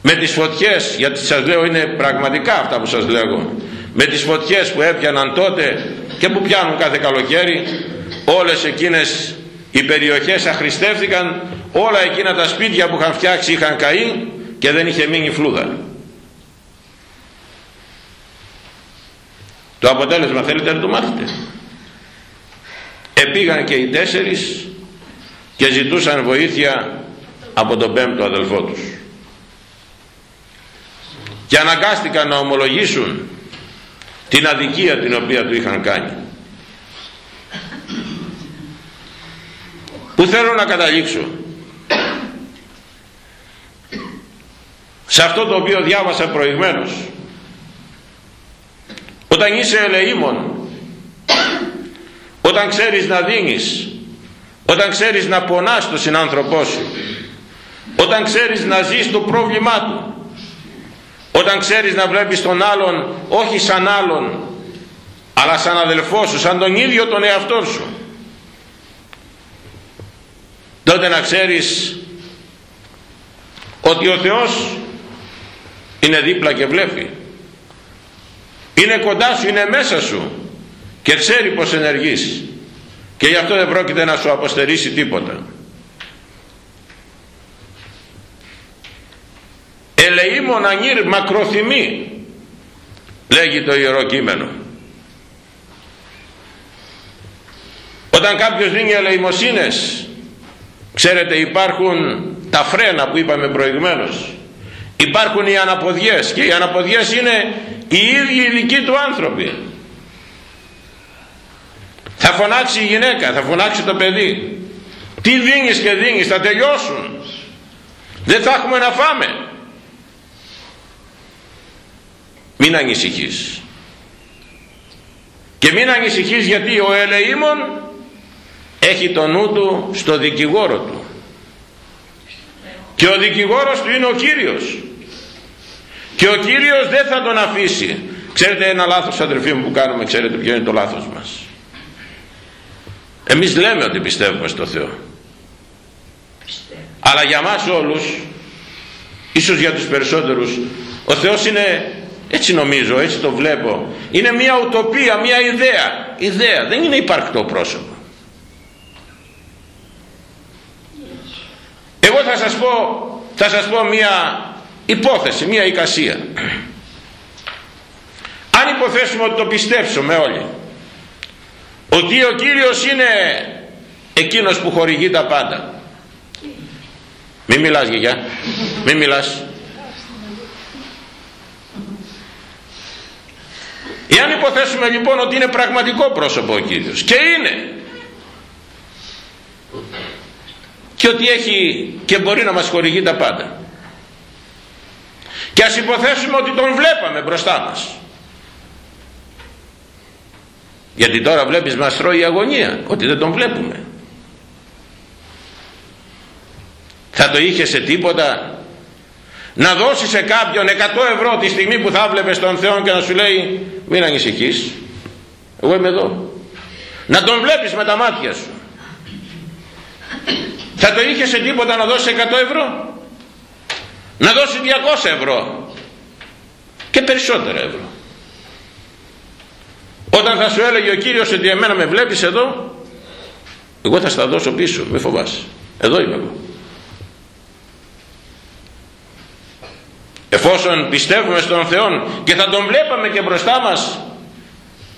με τις φωτιές γιατί σας λέω είναι πραγματικά αυτά που σας λέω με τις φωτιές που έπιαναν τότε και που πιάνουν κάθε καλοκαίρι όλες εκείνες οι περιοχές αχρηστεύτηκαν όλα εκείνα τα σπίτια που είχαν φτιάξει είχαν καεί και δεν είχε μείνει φλούδα το αποτέλεσμα θέλετε να το μάθετε. Επήγαν και οι τέσσερις και ζητούσαν βοήθεια από τον πέμπτο αδελφό τους. Και αναγκάστηκαν να ομολογήσουν την αδικία την οποία του είχαν κάνει. Που θέλω να καταλήξω. Σε αυτό το οποίο διάβασα προηγμένως όταν είσαι ελεήμων όταν ξέρεις να δίνεις όταν ξέρεις να πονάς τον συνάνθρωπό σου όταν ξέρεις να ζεις το πρόβλημά του όταν ξέρεις να βλέπεις τον άλλον όχι σαν άλλον αλλά σαν αδελφό σου σαν τον ίδιο τον εαυτό σου τότε να ξέρεις ότι ο Θεός είναι δίπλα και βλέπει είναι κοντά σου, είναι μέσα σου. Και ξέρει πως ενεργείς. Και γι' αυτό δεν πρόκειται να σου αποστερήσει τίποτα. Ελεήμον ανήρ μακροθυμή λέγει το Ιερό Κείμενο. Όταν κάποιος δίνει ελεημοσύνες ξέρετε υπάρχουν τα φρένα που είπαμε προηγουμένως. Υπάρχουν οι αναποδιές και οι αναποδιές είναι οι ίδιοι οι δικοί του άνθρωποι. Θα φωνάξει η γυναίκα θα φωνάξει το παιδί. Τι δίνεις και δίνεις θα τελειώσουν. Δεν θα έχουμε να φάμε. Μην ανησυχείς. Και μην ανησυχείς γιατί ο ελεήμων έχει το νου του στο δικηγόρο του. Και ο δικηγόρος του είναι ο Κύριος και ο Κύριος δεν θα τον αφήσει. Ξέρετε ένα λάθος αδερφοί μου που κάνουμε ξέρετε ποιο είναι το λάθος μας. Εμείς λέμε ότι πιστεύουμε στο Θεό. Αλλά για μας όλους ίσως για τους περισσότερους ο Θεός είναι έτσι νομίζω, έτσι το βλέπω είναι μια ουτοπία, μια ιδέα. Ιδέα, δεν είναι υπαρκτό πρόσωπο. Εγώ θα σας πω θα σας πω μια υπόθεση, μια εικασία. Αν υποθέσουμε ότι το πιστέψουμε όλοι ότι ο Κύριος είναι εκείνος που χορηγεί τα πάντα. Μην μιλάς γιαγιά. Μην μιλάς. Εάν υποθέσουμε λοιπόν ότι είναι πραγματικό πρόσωπο ο Κύριος και είναι και ότι έχει και μπορεί να μας χορηγεί τα πάντα και ας υποθέσουμε ότι τον βλέπαμε μπροστά μας. Γιατί τώρα βλέπεις μας τρώει η αγωνία ότι δεν τον βλέπουμε. Θα το είχε σε τίποτα να δώσει σε κάποιον 100 ευρώ τη στιγμή που θα βλέπεις τον Θεό και να σου λέει μην ανησυχείς εγώ είμαι εδώ να τον βλέπεις με τα μάτια σου. Θα το είχε σε τίποτα να δώσει 100 ευρώ να δώσει 200 ευρώ. Και περισσότερα ευρώ. Όταν θα σου έλεγε ο Κύριος ότι εμένα με βλέπεις εδώ εγώ θα στα δώσω πίσω με φοβάσαι. Εδώ είμαι εγώ. Εφόσον πιστεύουμε στον Θεό και θα τον βλέπαμε και μπροστά μας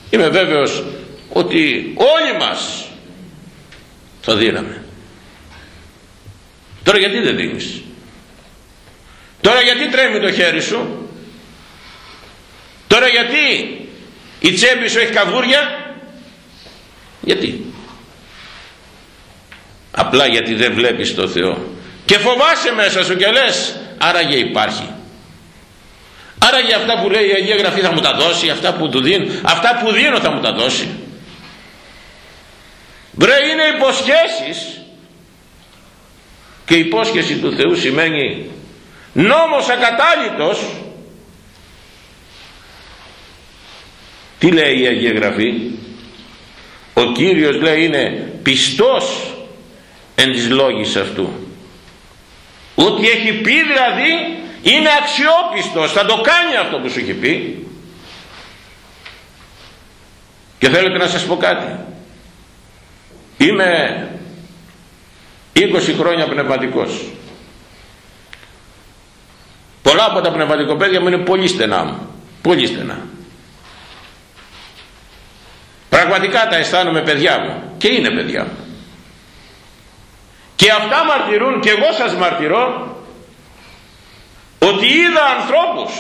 είμαι βέβαιος ότι όλοι μας θα δίναμε. Τώρα γιατί δεν δίνεις; Τώρα γιατί τρέμει το χέρι σου; Τώρα γιατί η τσέπη σου έχει καβούρια; Γιατί; Απλά γιατί δεν βλέπεις το Θεό. Και φοβάσαι μέσα σου και λες άραγε υπάρχει άρα για αυτά που λέει η Αγία Γραφή θα μου τα δώσει αυτά που του δίνω αυτά που δίνω θα μου τα δώσει βρε είναι υποσχέσεις. Και η υπόσχεση του Θεού σημαίνει νόμος ακατάλητος τι λέει η Αγία Γραφή; Ο Κύριος λέει είναι πιστός εν της λόγης αυτού. Ότι έχει πει δηλαδή είναι αξιόπιστος. Θα το κάνει αυτό που σου έχει πει. Και θέλετε να σας πω κάτι. Είμαι 20 χρόνια πνευματικός πολλά από τα πνευματικοπαίδια μου είναι πολύ στενά μου. Πολύ στενά. Πραγματικά τα αισθάνομαι παιδιά μου. Και είναι παιδιά μου. Και αυτά μαρτυρούν και εγώ σας μαρτυρώ ότι είδα ανθρώπους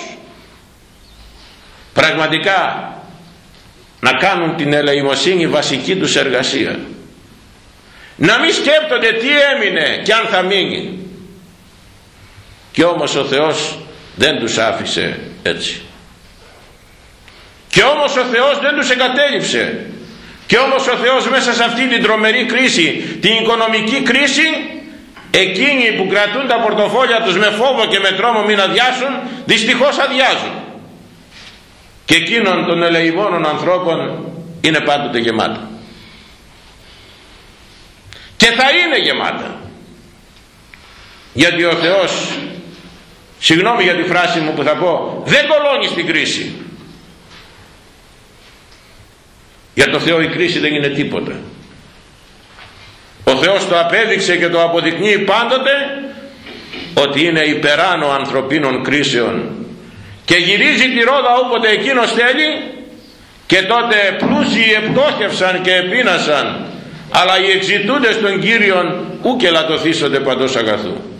πραγματικά να κάνουν την ελεημοσύνη βασική τους εργασία. Να μην σκέπτονται τι έμεινε και αν θα μείνει. Και όμως ο Θεός δεν τους άφησε έτσι. Και όμως ο Θεός δεν τους εγκατέλειψε. Και όμως ο Θεός μέσα σε αυτή την τρομερή κρίση την οικονομική κρίση εκείνοι που κρατούν τα πορτοφόλια τους με φόβο και με τρόμο μην αδειάσουν δυστυχώς αδειάζουν. Και εκείνων των ελεημόνων ανθρώπων είναι πάντοτε γεμάτα και θα είναι γεμάτα. Γιατί ο Θεός συγγνώμη για τη φράση μου που θα πω. Δεν κολώνει στην κρίση. Για το Θεό η κρίση δεν είναι τίποτα. Ο Θεός το απέδειξε και το αποδεικνύει πάντοτε ότι είναι υπεράνω ανθρωπίνων κρίσεων και γυρίζει τη ρόδα όποτε εκείνος θέλει και τότε πλούσιοι επτόχευσαν και επίνασαν αλλά οι εξητούντες των Κύριων ούκ ελαττωθήσονται παντός αγαθού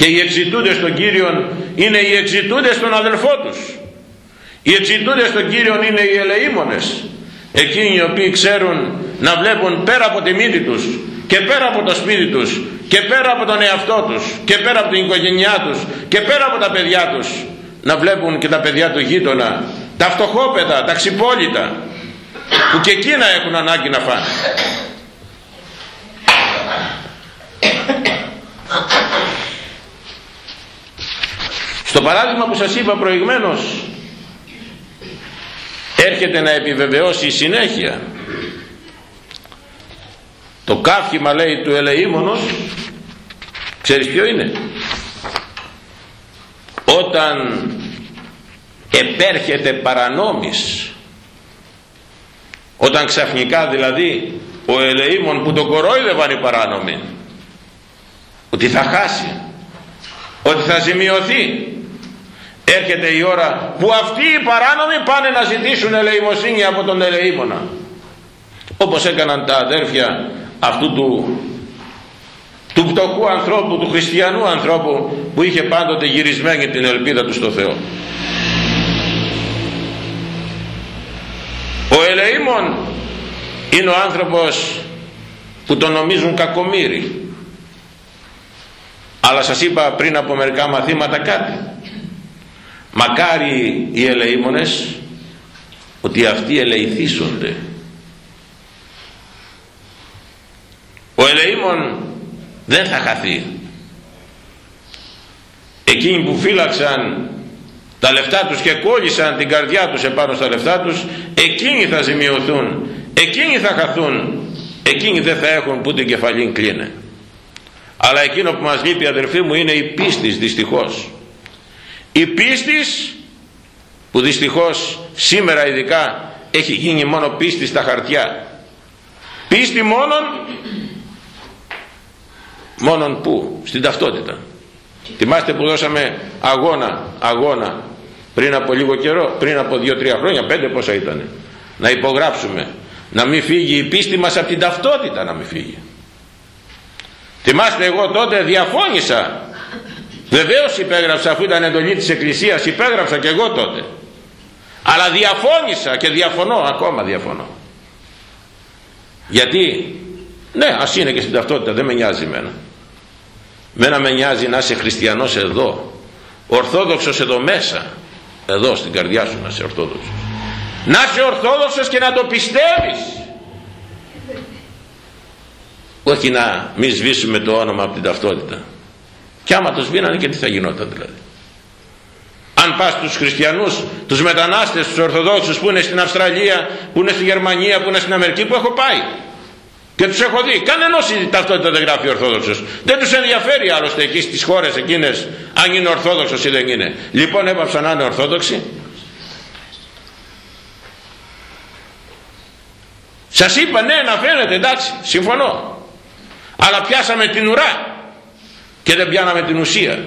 και οι εξητούντες των Κύριων είναι οι εξητούντες των αδελφών τους. Οι εξητούντες των Κύριων είναι οι ελεήμονες. Εκείνοι οι οποίοι ξέρουν να βλέπουν πέρα από τη μύτη τους και πέρα από το σπίτι τους και πέρα από τον εαυτό τους και πέρα από την οικογένειά τους και πέρα από τα παιδιά τους να βλέπουν και τα παιδιά του γείτονα τα φτωχόπεδα, τα ξυπόλυτα που και εκείνα έχουν ανάγκη να φάνε στο παράδειγμα που σας είπα προηγμένως έρχεται να επιβεβαιώσει η συνέχεια. Το κάφημα λέει του ελεήμονος ξέρεις ποιο είναι; Όταν επέρχεται παρανόμης όταν ξαφνικά δηλαδή ο ελεήμων που το κορόιδευαν οι παράνομοι ότι θα χάσει ότι θα ζημιωθεί έρχεται η ώρα που αυτοί οι παράνομοι πάνε να ζητήσουν ελεημοσύνη από τον ελεήμονα. Όπως έκαναν τα αδέρφια αυτού του του πτωχού ανθρώπου, του χριστιανού ανθρώπου που είχε πάντοτε γυρισμένη την ελπίδα του στο Θεό. Ο ελεήμων είναι ο άνθρωπος που τον νομίζουν κακομύρι αλλά σας είπα πριν από μερικά μαθήματα κάτι μακάρι οι ελεήμονες ότι αυτοί ελεηθήσονται ο ελεήμων δεν θα χαθεί. Εκείνοι που φύλαξαν τα λεφτά τους και κόλλησαν την καρδιά τους επάνω στα λεφτά τους εκείνοι θα ζημιωθούν εκείνοι θα χαθούν εκείνοι δεν θα έχουν που την κεφαλή κλείνε. Αλλά εκείνο που μας λείπει αδερφοί μου είναι η πίστη δυστυχώς η πίστη που δυστυχώς σήμερα ειδικά έχει γίνει μόνο πίστη στα χαρτιά. Πίστη μόνον μόνον που; Στην ταυτότητα. Θυμάστε που δώσαμε αγώνα αγώνα πριν από λίγο καιρό πριν από 2-3 χρόνια 5 πόσα ήταν να υπογράψουμε. Να μην φύγει η πίστη μας από την ταυτότητα να μην φύγει. Θυμάστε εγώ τότε διαφώνησα βεβαίως υπέγραψα αφού ήταν εντολή της Εκκλησίας υπέγραψα και εγώ τότε. Αλλά διαφώνησα και διαφωνώ ακόμα διαφωνώ. Γιατί ναι ας είναι και στην ταυτότητα δεν με νοιάζει εμένα. Μένα με νοιάζει να είσαι χριστιανός εδώ ορθόδοξος εδώ μέσα εδώ στην καρδιά σου να είσαι ορθόδοξος. Να είσαι ορθόδοξος και να το πιστεύεις. Όχι να μη σβήσουμε το όνομα από την ταυτότητα και άμα το σβήνανε και τι θα γινόταν δηλαδή αν πας στους χριστιανούς, τους μετανάστες, τους Ορθοδόξους που είναι στην Αυστραλία, που είναι στη Γερμανία, που είναι στην Αμερική, που έχω πάει και τους έχω δει, κανένας η ταυτότητα δεν γράφει Ορθόδοξος. Δεν τους ενδιαφέρει άλλωστε εκεί στις χώρες εκείνες αν είναι Ορθόδοξος ή δεν είναι. Λοιπόν έπαψαν να είναι Ορθόδοξοι. Σας είπα ναι να φαίνεται εντάξει, συμφωνώ. Αλλά πιάσαμε την ουρά και δεν πιάναμε την ουσία.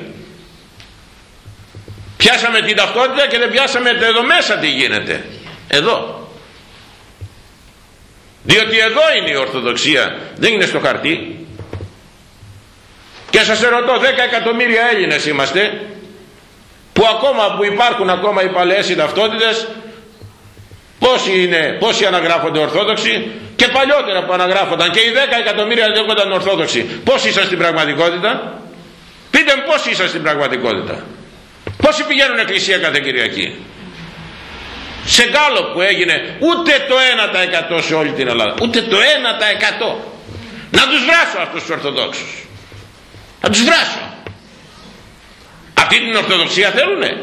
Πιάσαμε την ταυτότητα και δεν πιάσαμε εδώ μέσα τι γίνεται. Εδώ. Διότι εδώ είναι η Ορθοδοξία, δεν είναι στο χαρτί. Και σας ερωτώ, 10 εκατομμύρια Έλληνες είμαστε, που ακόμα που υπάρχουν ακόμα οι παλαιές οι ταυτότητες, πόσοι είναι, πόσοι αναγράφονται Ορθόδοξοι και παλιότερα που αναγράφονταν και οι 10 εκατομμύρια λέγονταν Ορθόδοξοι. Πόσοι ήσαν στην πραγματικότητα, πείτε μου πόσοι ήσαν στην πραγματικότητα. Πόσοι πηγαίνουν εκκλησία κάθε Κυριακή. Σε γκάλο που έγινε ούτε το 1% σε όλη την Ελλάδα. Ούτε το 1% να τους βράσω αυτούς τους Ορθοδόξους. Να τους βράσω. Αυτή την Ορθοδοξία θέλουνε.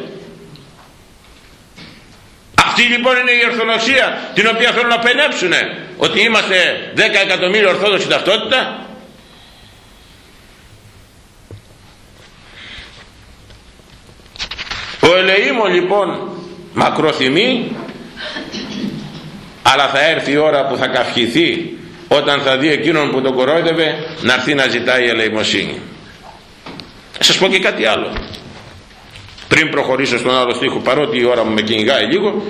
Αυτή λοιπόν είναι η Ορθοδοξία την οποία θέλουν να πενέψουνε. Ότι είμαστε 10 εκατομμύρια Ορθόδοξη ταυτότητα ο ελεήμο λοιπόν μακροθυμεί αλλά θα έρθει η ώρα που θα καυχηθεί όταν θα δει εκείνον που τον κορόιδευε να έρθει να ζητάει ελεημοσύνη. Θα σας πω και κάτι άλλο. Πριν προχωρήσω στον άλλο στίχο παρότι η ώρα μου με κυνηγάει λίγο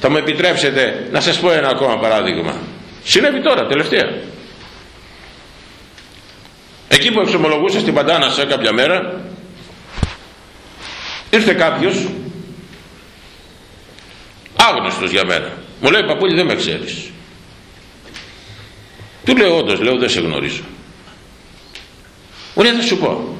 θα μου επιτρέψετε να σας πω ένα ακόμα παράδειγμα. Συνέβη τώρα τελευταία. Εκεί που εξομολογούσα στην Παντάνα σε κάποια μέρα ήρθε κάποιος άγνωστος για μένα. Μου λέει παππούλη δεν με ξέρεις του λέω όντως λέω δεν σε γνωρίζω μου λέει θα σου πω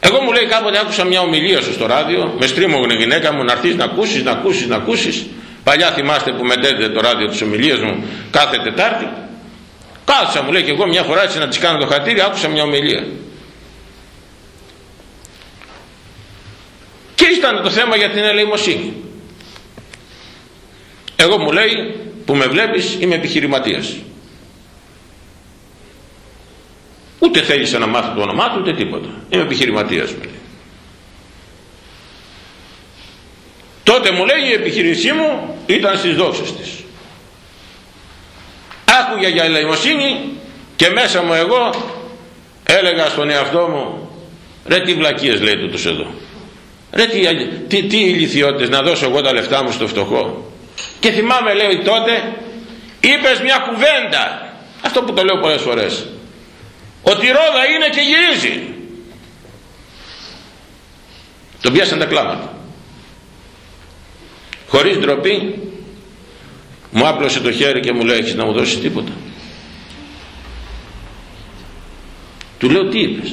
εγώ μου λέει κάποτε άκουσα μια ομιλία σου στο ράδιο με στρίμωγνε γυναίκα μου να έρθεις να ακούσεις να ακούσεις να ακούσεις παλιά θυμάστε που μετέδιδε το ράδιο της ομιλίας μου κάθε Τετάρτη. Κάθισα μου λέει και εγώ μια φορά έτσι να της κάνω το χατήρι άκουσα μια ομιλία και ήταν το θέμα για την ελεημοσύνη. Εγώ μου λέει που με βλέπεις είμαι επιχειρηματίας ούτε θέλησε να μάθω το όνομά του ούτε τίποτα. Είμαι επιχειρηματίας μου λέει. Τότε μου λέει η επιχείρησή μου ήταν στις δόξες της άκουγε για ελεημοσύνη και μέσα μου εγώ έλεγα στον εαυτό μου ρε τι βλακίες λέει τούτος εδώ ρε τι, τι, τι ηλικιότητες να δώσω εγώ τα λεφτά μου στο φτωχό. Και θυμάμαι λέει τότε είπες μια κουβέντα. Αυτό που το λέω πολλές φορές. Ότι η ρόδα είναι και γυρίζει. Τον πιάσαν τα κλάματα. Χωρίς ντροπή μου άπλωσε το χέρι και μου λέει έχεις να μου δώσεις τίποτα του λέω τι είπες;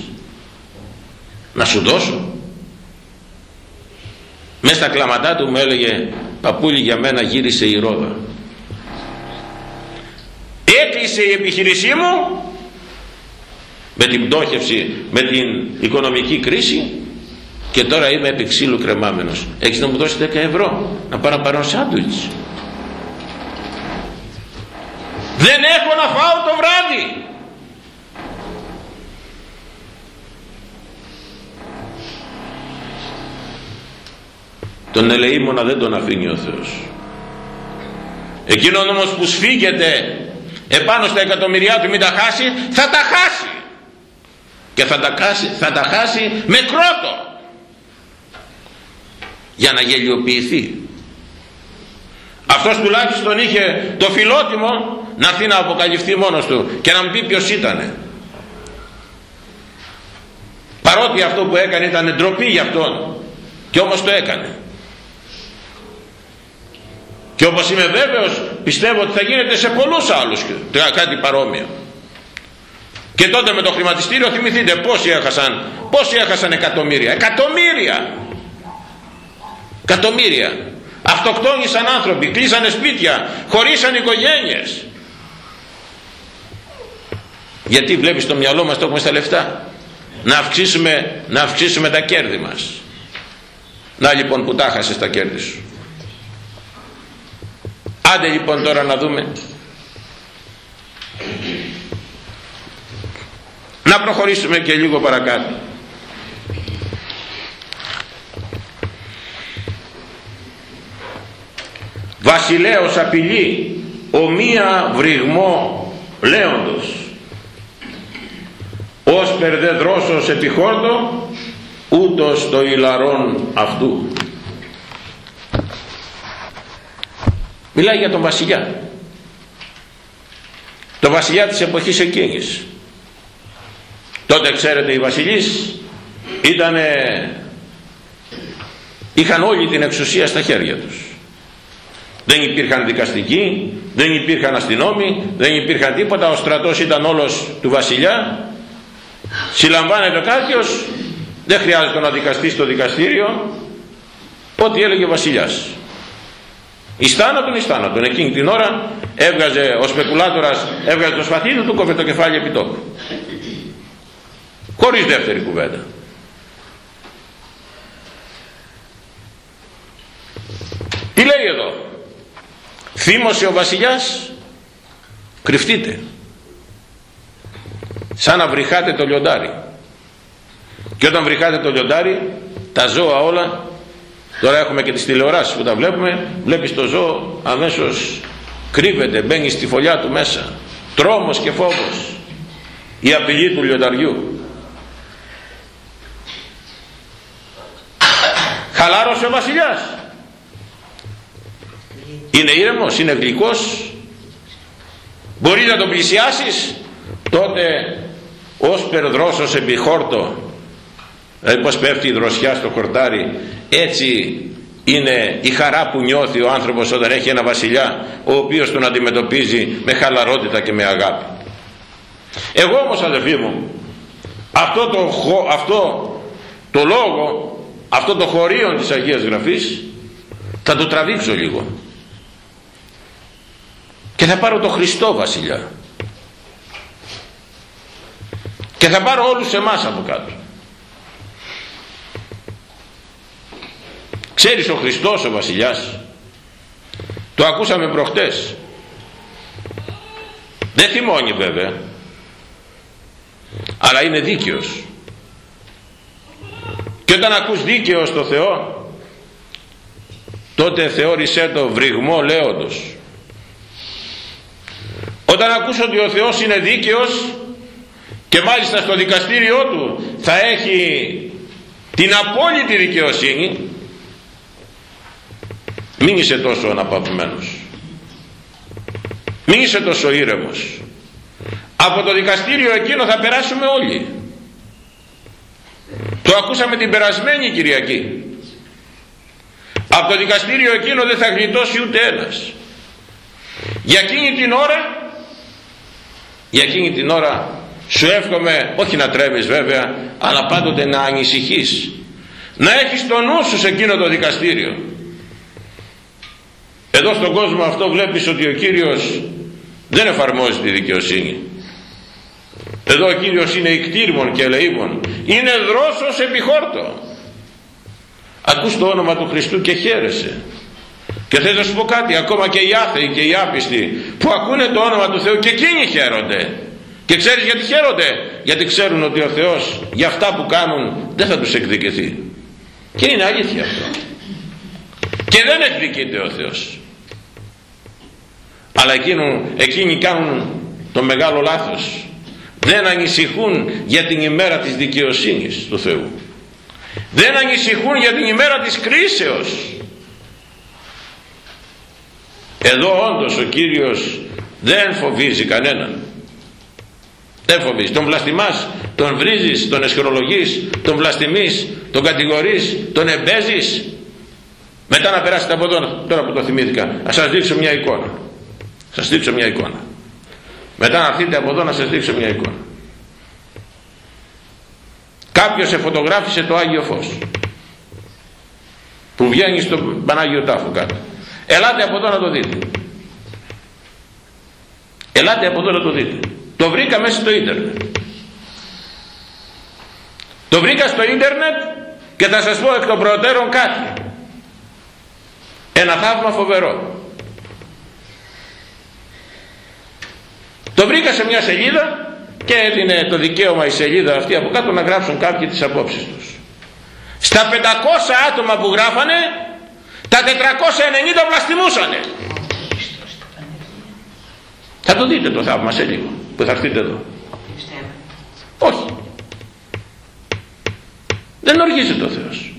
Να σου δώσω μέσα στα κλαματά του μου έλεγε παππούλη για μένα γύρισε η ρόδα έκλεισε η επιχείρησή μου με την πτώχευση με την οικονομική κρίση και τώρα είμαι επί ξύλου κρεμάμενος. Έχεις να μου δώσεις 10 ευρώ να πάρω να πάρω σάντουιτς. Δεν έχω να φάω το βράδυ τον ελεήμονα δεν τον αφήνει ο Θεός. Εκείνον όμως που σφίγγεται επάνω στα εκατομμυριά του μην τα χάσει θα τα χάσει. Και θα τα χάσει, θα τα χάσει με κρότο. Για να γελιοποιηθεί. Αυτός τουλάχιστον είχε το φιλότιμο να έρθει να αποκαλυφθεί μόνος του και να μου πει ποιος ήτανε. Παρότι αυτό που έκανε ήταν ντροπή για αυτόν και όμως το έκανε και όπως είμαι βέβαιος πιστεύω ότι θα γίνεται σε πολλούς άλλους κάτι παρόμοιο. Και τότε με το χρηματιστήριο θυμηθείτε πόσοι έχασαν πόσοι έχασαν εκατομμύρια. Εκατομμύρια! Εκατομμύρια. Αυτοκτόνησαν άνθρωποι κλείσανε σπίτια χωρίσαν οικογένειες. Γιατί βλέπεις το μυαλό μας το έχουμε στα λεφτά. Να αυξήσουμε, να αυξήσουμε τα κέρδη μας. Να λοιπόν που τα χάσες τα κέρδη σου άντε λοιπόν τώρα να δούμε. Να προχωρήσουμε και λίγο παρακάτω. Βασιλέος απειλεί ομοία βρυγμό λέοντος. Ως περδεδρόσος επιχόρτο ούτως το ηλαρόν αυτού μιλάει για τον βασιλιά. Το βασιλιά της εποχής εκείνης. Τότε ξέρετε οι βασιλείς ήτανε είχαν όλη την εξουσία στα χέρια τους. Δεν υπήρχαν δικαστικοί δεν υπήρχαν αστυνόμοι δεν υπήρχαν τίποτα. Ο στρατός ήταν όλος του βασιλιά. Συλλαμβάνεται κάποιος δεν χρειάζεται να δικαστείς στο δικαστήριο. Ό,τι έλεγε ο βασιλιάς εις θάνατον εις θάνατον εκείνη την ώρα έβγαζε ο σπεκουλάτορας έβγαζε το σπαθί του του κόβε το κεφάλι επί τόπου. Χωρίς δεύτερη κουβέντα. Τι λέει εδώ; Θύμωσε ο βασιλιάς; Κρυφτείτε. Σαν να βρυχάτε το λιοντάρι. Και όταν βρυχάτε το λιοντάρι τα ζώα όλα τώρα έχουμε και τις τηλεοράσεις που τα βλέπουμε. Βλέπεις το ζώο αμέσως κρύβεται μπαίνει στη φωλιά του μέσα. Τρόμος και φόβος. Η απειλή του λιονταριού. Χαλάρωσε ο βασιλιάς. Είναι ήρεμος, είναι γλυκός. Μπορείς να τον πλησιάσεις. Τότε ως περδρόσος επί χόρτο δηλαδή πως πέφτει η δροσιά στο χορτάρι έτσι είναι η χαρά που νιώθει ο άνθρωπος όταν έχει ένα βασιλιά ο οποίος τον αντιμετωπίζει με χαλαρότητα και με αγάπη. Εγώ όμως αδελφοί μου αυτό το, αυτό το λόγο αυτό το χωρίο της Αγίας Γραφής θα το τραβήξω λίγο. Και θα πάρω το Χριστό βασιλιά. Και θα πάρω όλους εμάς από κάτω ξέρεις ο Χριστός ο βασιλιάς. Το ακούσαμε προχτές. Δεν θυμώνει βέβαια. Αλλά είναι δίκαιος. Και όταν ακούς δίκαιο στο Θεό τότε θεώρησέ το βρυγμό λέοντος. Όταν ακούς ότι ο Θεός είναι δίκαιος και μάλιστα στο δικαστήριό του θα έχει την απόλυτη δικαιοσύνη μην είσαι τόσο αναπαυμένος. Μην είσαι τόσο ήρεμος. Από το δικαστήριο εκείνο θα περάσουμε όλοι. Το ακούσαμε την περασμένη Κυριακή. Από το δικαστήριο εκείνο δεν θα γλιτώσει ούτε ένας. Για εκείνη την ώρα για εκείνη την ώρα σου εύχομαι όχι να τρέμεις βέβαια αλλά πάντοτε να ανησυχείς. Να έχεις το νου σου σε εκείνο το δικαστήριο εδώ στον κόσμο αυτό βλέπεις ότι ο Κύριος δεν εφαρμόζει τη δικαιοσύνη. Εδώ ο Κύριος είναι ικτήρμον και ελεήμων. Είναι δρόσος επιχόρτο ακούς το όνομα του Χριστού και χαίρεσαι. Και θέλω να σου πω κάτι ακόμα και οι άθεοι και οι άπιστοι που ακούνε το όνομα του Θεού και εκείνοι χαίρονται. Και ξέρεις γιατί χαίρονται; Γιατί ξέρουν ότι ο Θεός για αυτά που κάνουν δεν θα τους εκδικηθεί. Και είναι αλήθεια αυτό. Και δεν εκδικείται ο Θεός αλλά εκείνο, εκείνοι κάνουν το μεγάλο λάθος. Δεν ανησυχούν για την ημέρα της δικαιοσύνης του Θεού. Δεν ανησυχούν για την ημέρα της κρίσεως. Εδώ όντως ο Κύριος δεν φοβίζει κανέναν. Δεν φοβίζει. Τον βλαστημάς τον βρίζεις, τον εσχερολογείς τον βλαστημείς, τον κατηγορείς τον εμπέζεις. Μετά να περάσετε από εδώ τώρα που το θυμήθηκα να σας δείξω μια εικόνα σας δείξω μια εικόνα. Μετά να έρθετε από εδώ να σας δείξω μια εικόνα. Κάποιος εφωτογράφησε το Άγιο Φως. Που βγαίνει στον Πανάγιο Τάφο κάτω. Ελάτε από εδώ να το δείτε. Ελάτε από εδώ να το δείτε. Το βρήκα μέσα στο ίντερνετ. Το βρήκα στο ίντερνετ και θα σας πω εκ των προτέρων κάτι. Ένα θαύμα φοβερό το βρήκα σε μια σελίδα και έδινε το δικαίωμα η σελίδα αυτή από κάτω να γράψουν κάποιοι τις απόψεις τους. Στα 500 άτομα που γράφανε τα 490 βλαστημούσανε. Θα το δείτε το θαύμα σε λίγο που θα έρθετε εδώ. Όχι. Δεν οργίζεται ο Θεός.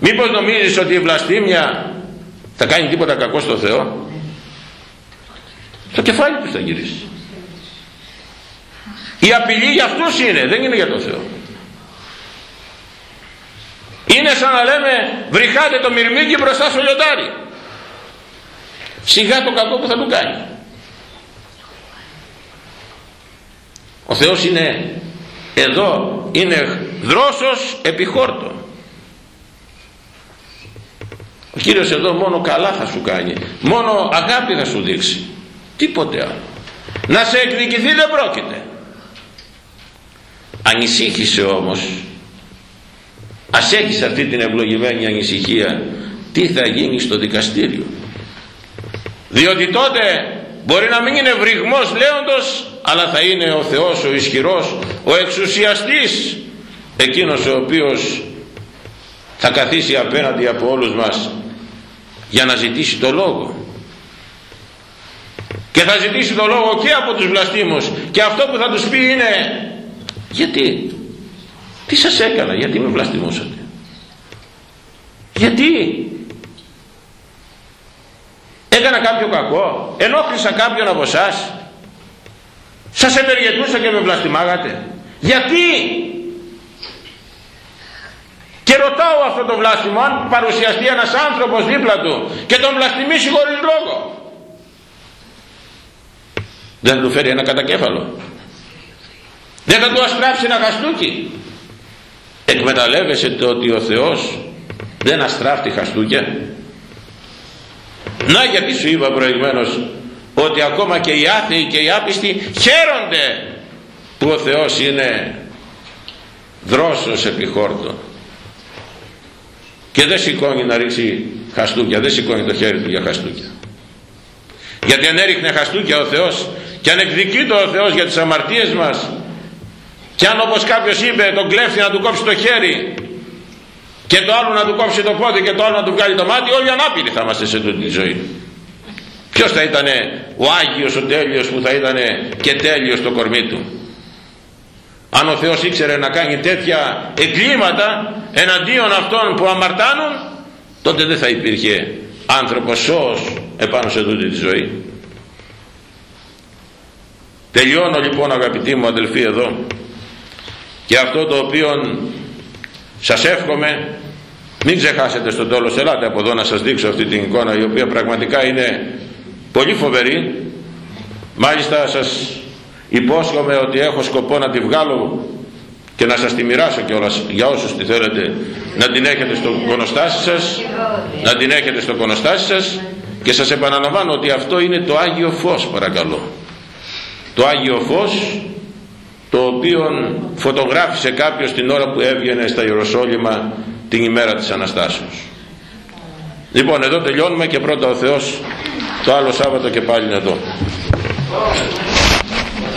Μήπως νομίζεις ότι η βλαστήμια θα κάνει τίποτα κακό στο Θεό; Το κεφάλι του θα γυρίσει. Η απειλή για αυτούς είναι δεν είναι για τον Θεό. Είναι σαν να λέμε βρυχάτε το μυρμήγκι μπροστά στο λιοντάρι. Σιγά το κακό που θα του κάνει. Ο Θεός είναι εδώ είναι δρόσος επιχόρτο ο Κύριος εδώ μόνο καλά θα σου κάνει μόνο αγάπη θα σου δείξει τίποτε άλλο. Να σε εκδικηθεί δεν πρόκειται. Ανησύχησε όμως. Ας έχεις αυτή την ευλογημένη ανησυχία. Τι θα γίνει στο δικαστήριο. Διότι τότε μπορεί να μην είναι βρυγμός λέοντος αλλά θα είναι ο Θεός ο ισχυρός ο εξουσιαστής. Εκείνος ο οποίος θα καθίσει απέναντι από όλους μας για να ζητήσει το λόγο και θα ζητήσει το λόγο και από τους βλαστήμους. Και αυτό που θα τους πει είναι γιατί τι σας έκανα γιατί με βλαστημούσατε γιατί; Έκανα κάποιο κακό; Ενόχλησα κάποιον από εσάς; Σας ευεργετούσα και με βλαστημάγατε; Γιατί; Και ρωτάω αυτό το βλάστημο αν παρουσιαστεί ένας άνθρωπος δίπλα του και τον βλαστημίσει χωρίς λόγο δεν θα του φέρει ένα κατακέφαλο. Δεν θα του αστράψει ένα χαστούκι. Εκμεταλλεύεσαι το ότι ο Θεός δεν αστράφτει χαστούκια. Να γιατί σου είπα προηγουμένως ότι ακόμα και οι άθεοι και οι άπιστοι χαίρονται που ο Θεός είναι δρόσος επιχόρτο και δεν σηκώνει να ρίξει χαστούκια δεν σηκώνει το χέρι του για χαστούκια. Γιατί αν έριχνε χαστούκια ο Θεός και αν εκδικείται ο Θεός για τις αμαρτίες μας και αν όπως κάποιος είπε τον κλέφτη να του κόψει το χέρι και το άλλο να του κόψει το πόδι και το άλλο να του βγάλει το μάτι όλοι ανάπηροι θα είμαστε σε τούτη τη ζωή. Ποιος θα ήταν ο Άγιος ο τέλειος που θα ήταν και τέλειος το κορμί του; Αν ο Θεός ήξερε να κάνει τέτοια εγκλήματα εναντίον αυτών που αμαρτάνουν τότε δεν θα υπήρχε άνθρωπος σώος επάνω σε τούτη τη ζωή τελειώνω λοιπόν αγαπητοί μου αδελφοί εδώ. Και αυτό το οποίο σας εύχομαι μην ξεχάσετε στο τέλος ελάτε από εδώ να σας δείξω αυτή την εικόνα η οποία πραγματικά είναι πολύ φοβερή. Μάλιστα σας υπόσχομαι ότι έχω σκοπό να τη βγάλω και να σας τη μοιράσω κιόλας για όσους τη θέλετε να την έχετε στο κονοστάσι σας να την έχετε στο κονοστάσι σας και σας επαναλαμβάνω ότι αυτό είναι το Άγιο Φως παρακαλώ το Άγιο Φως το οποίο φωτογράφησε κάποιος την ώρα που έβγαινε στα Ιεροσόλυμα την ημέρα της Αναστάσεως. Λοιπόν εδώ τελειώνουμε και πρώτα ο Θεός το άλλο Σάββατο και πάλι εδώ